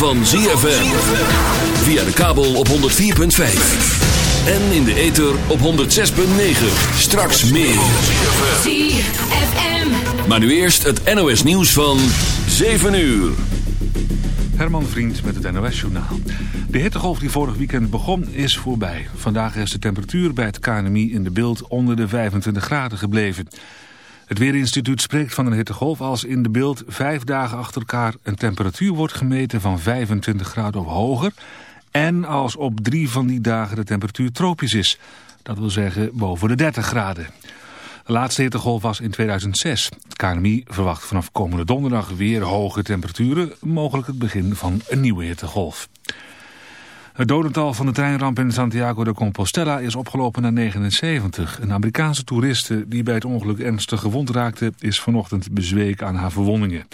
van ZFM. Via de kabel op 104.5. En in de ether op 106.9. Straks meer. ZFM. Maar nu eerst het NOS nieuws van 7 uur. Herman Vriend met het NOS-journaal. De hittegolf die vorig weekend begon is voorbij. Vandaag is de temperatuur bij het KNMI in de beeld onder de 25 graden gebleven. Het Weerinstituut spreekt van een hittegolf als in de beeld vijf dagen achter elkaar een temperatuur wordt gemeten van 25 graden of hoger. En als op drie van die dagen de temperatuur tropisch is. Dat wil zeggen boven de 30 graden. De laatste hittegolf was in 2006. Het KNMI verwacht vanaf komende donderdag weer hoge temperaturen. Mogelijk het begin van een nieuwe hittegolf. Het dodental van de treinramp in Santiago de Compostela is opgelopen naar 79. Een Amerikaanse toeriste die bij het ongeluk ernstig gewond raakte... is vanochtend bezweken aan haar verwondingen.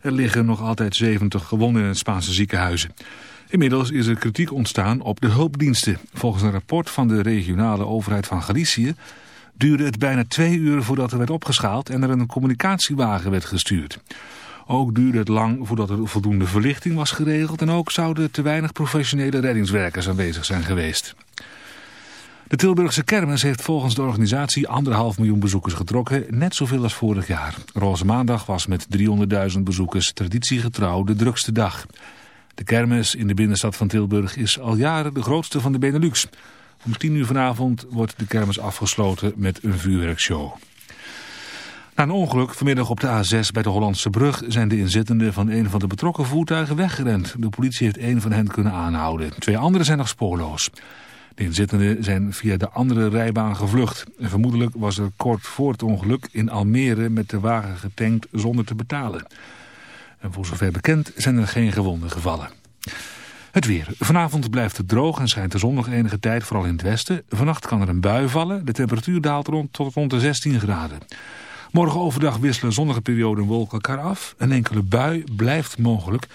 Er liggen nog altijd 70 gewonden in het Spaanse ziekenhuizen. Inmiddels is er kritiek ontstaan op de hulpdiensten. Volgens een rapport van de regionale overheid van Galicië... duurde het bijna twee uur voordat er werd opgeschaald... en er een communicatiewagen werd gestuurd. Ook duurde het lang voordat er voldoende verlichting was geregeld... en ook zouden te weinig professionele reddingswerkers aanwezig zijn geweest. De Tilburgse kermis heeft volgens de organisatie anderhalf miljoen bezoekers getrokken, net zoveel als vorig jaar. Roze Maandag was met 300.000 bezoekers traditiegetrouw de drukste dag. De kermis in de binnenstad van Tilburg is al jaren de grootste van de Benelux. Om 10 uur vanavond wordt de kermis afgesloten met een vuurwerkshow. Na een ongeluk vanmiddag op de A6 bij de Hollandse brug zijn de inzittenden van een van de betrokken voertuigen weggerend. De politie heeft één van hen kunnen aanhouden. Twee anderen zijn nog spoorloos. De inzittenden zijn via de andere rijbaan gevlucht. Vermoedelijk was er kort voor het ongeluk in Almere met de wagen getankt zonder te betalen. En voor zover bekend zijn er geen gewonden gevallen. Het weer. Vanavond blijft het droog en schijnt de zon nog enige tijd, vooral in het westen. Vannacht kan er een bui vallen. De temperatuur daalt rond tot rond de 16 graden. Morgen overdag wisselen zonnige perioden wolken elkaar af. Een enkele bui blijft mogelijk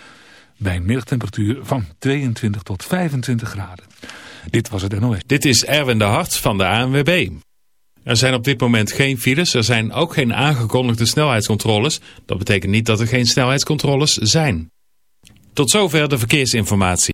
bij een middagtemperatuur van 22 tot 25 graden. Dit was het NOS. Dit is Erwin de Hart van de ANWB. Er zijn op dit moment geen files, er zijn ook geen aangekondigde snelheidscontroles. Dat betekent niet dat er geen snelheidscontroles zijn. Tot zover de verkeersinformatie.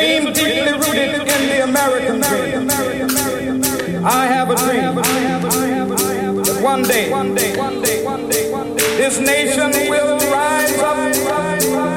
dream deeply rooted in the American dream. I have a dream that one day this nation will rise up.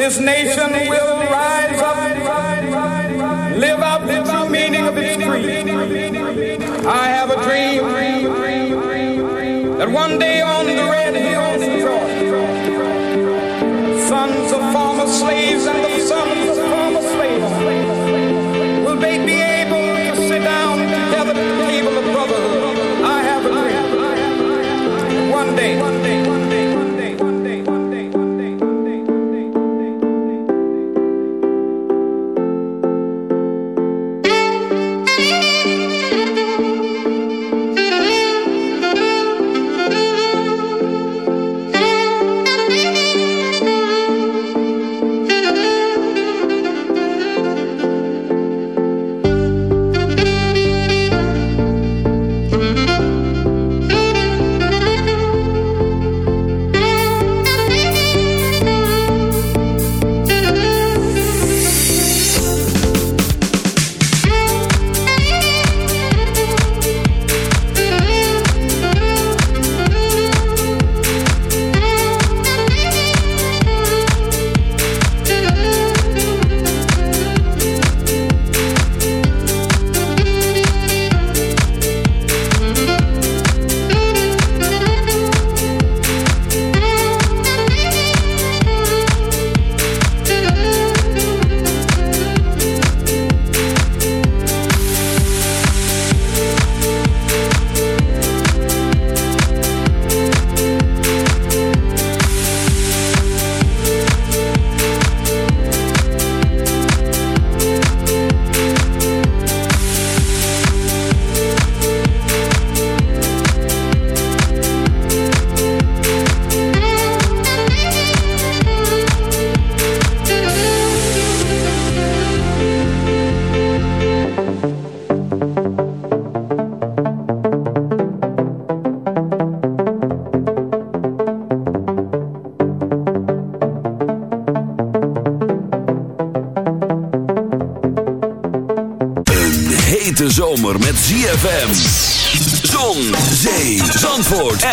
This nation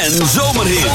en zomerhit.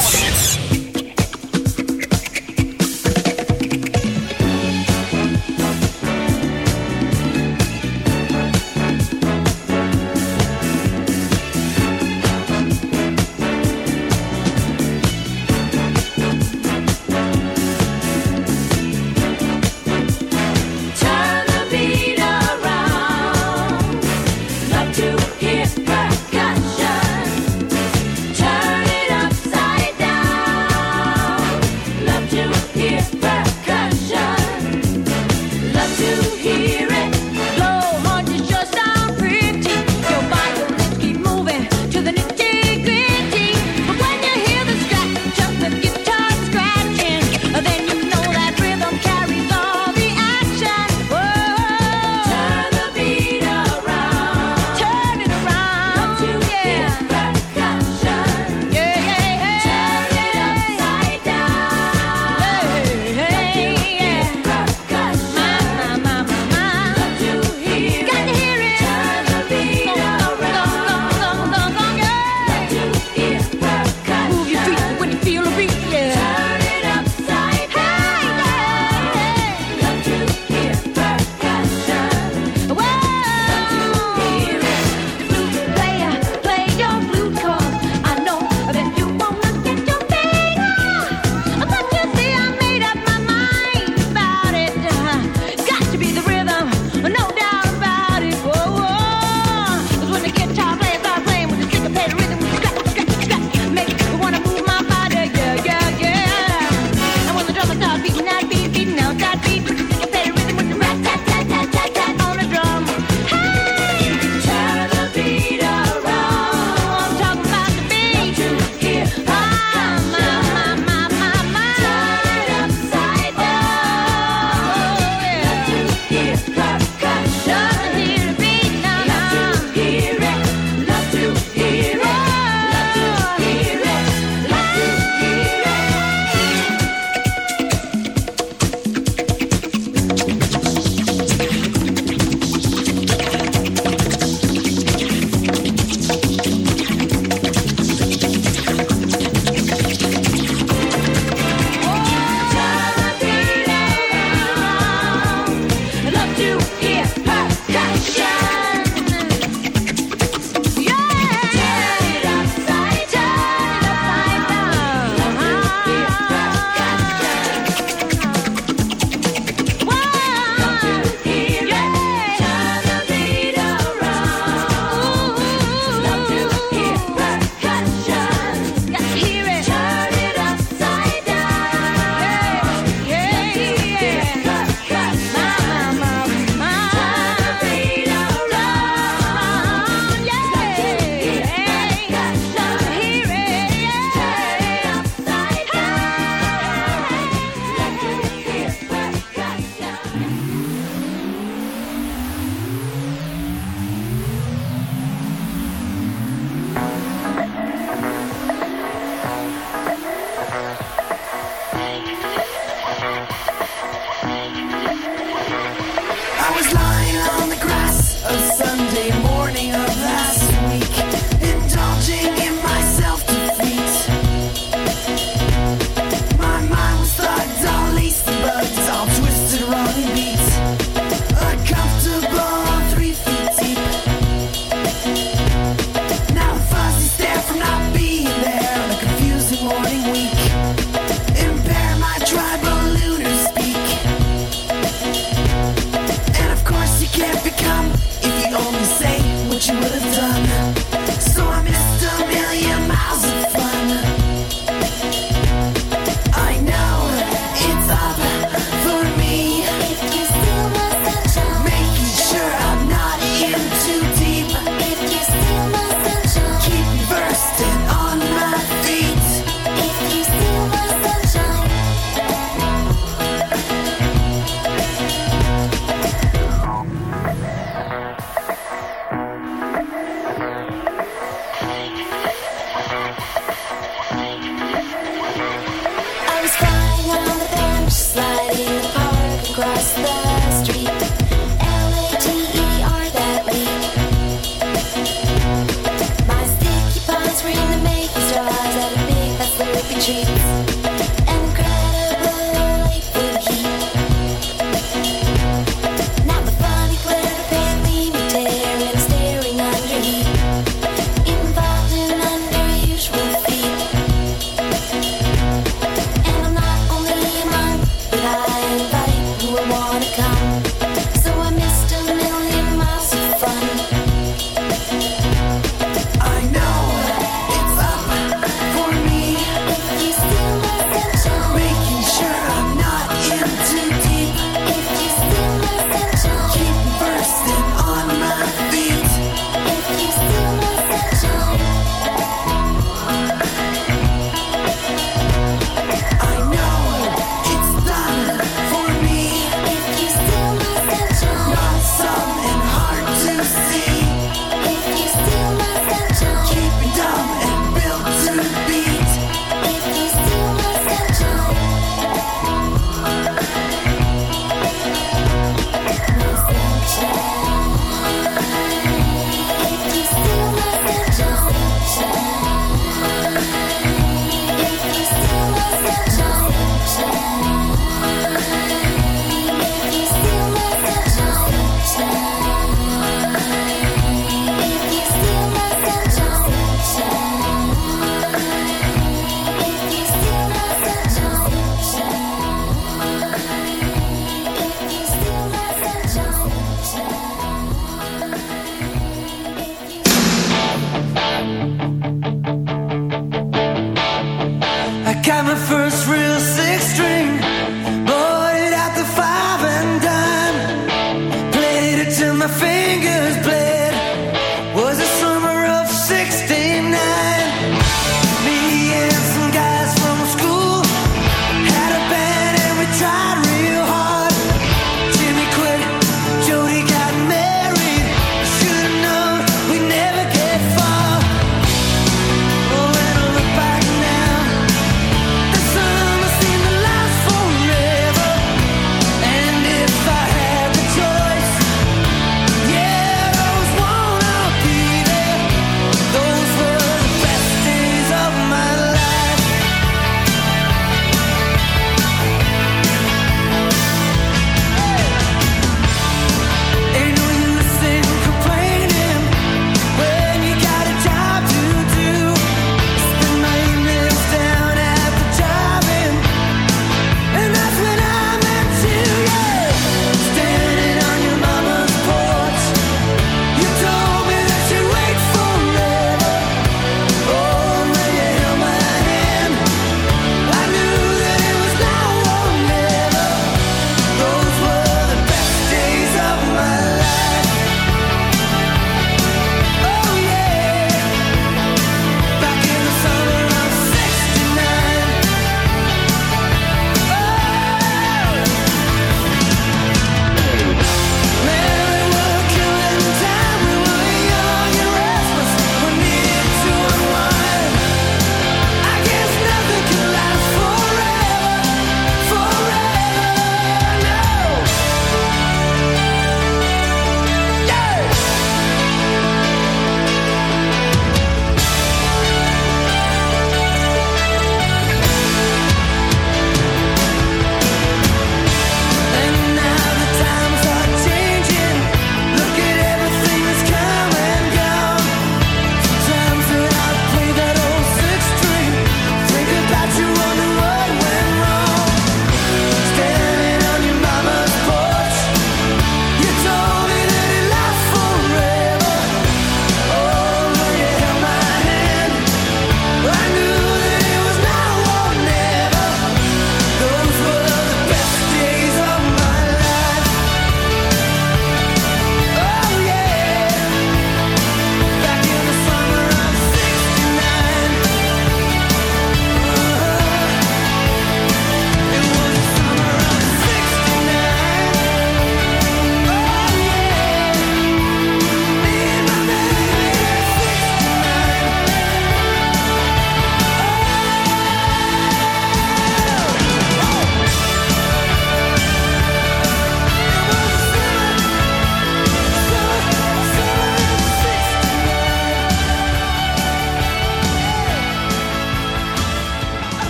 see.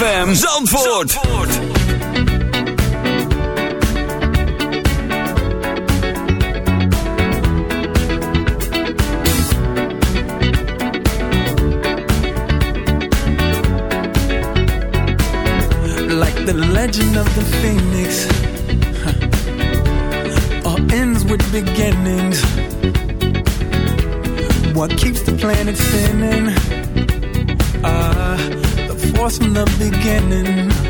ZFM Zandvoort. Zandvoort. the legend of the phoenix. All ends with beginnings What keeps the planet spinning was from the beginning.